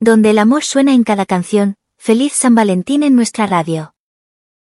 Donde el amor suena en cada canción, feliz San Valentín en nuestra radio.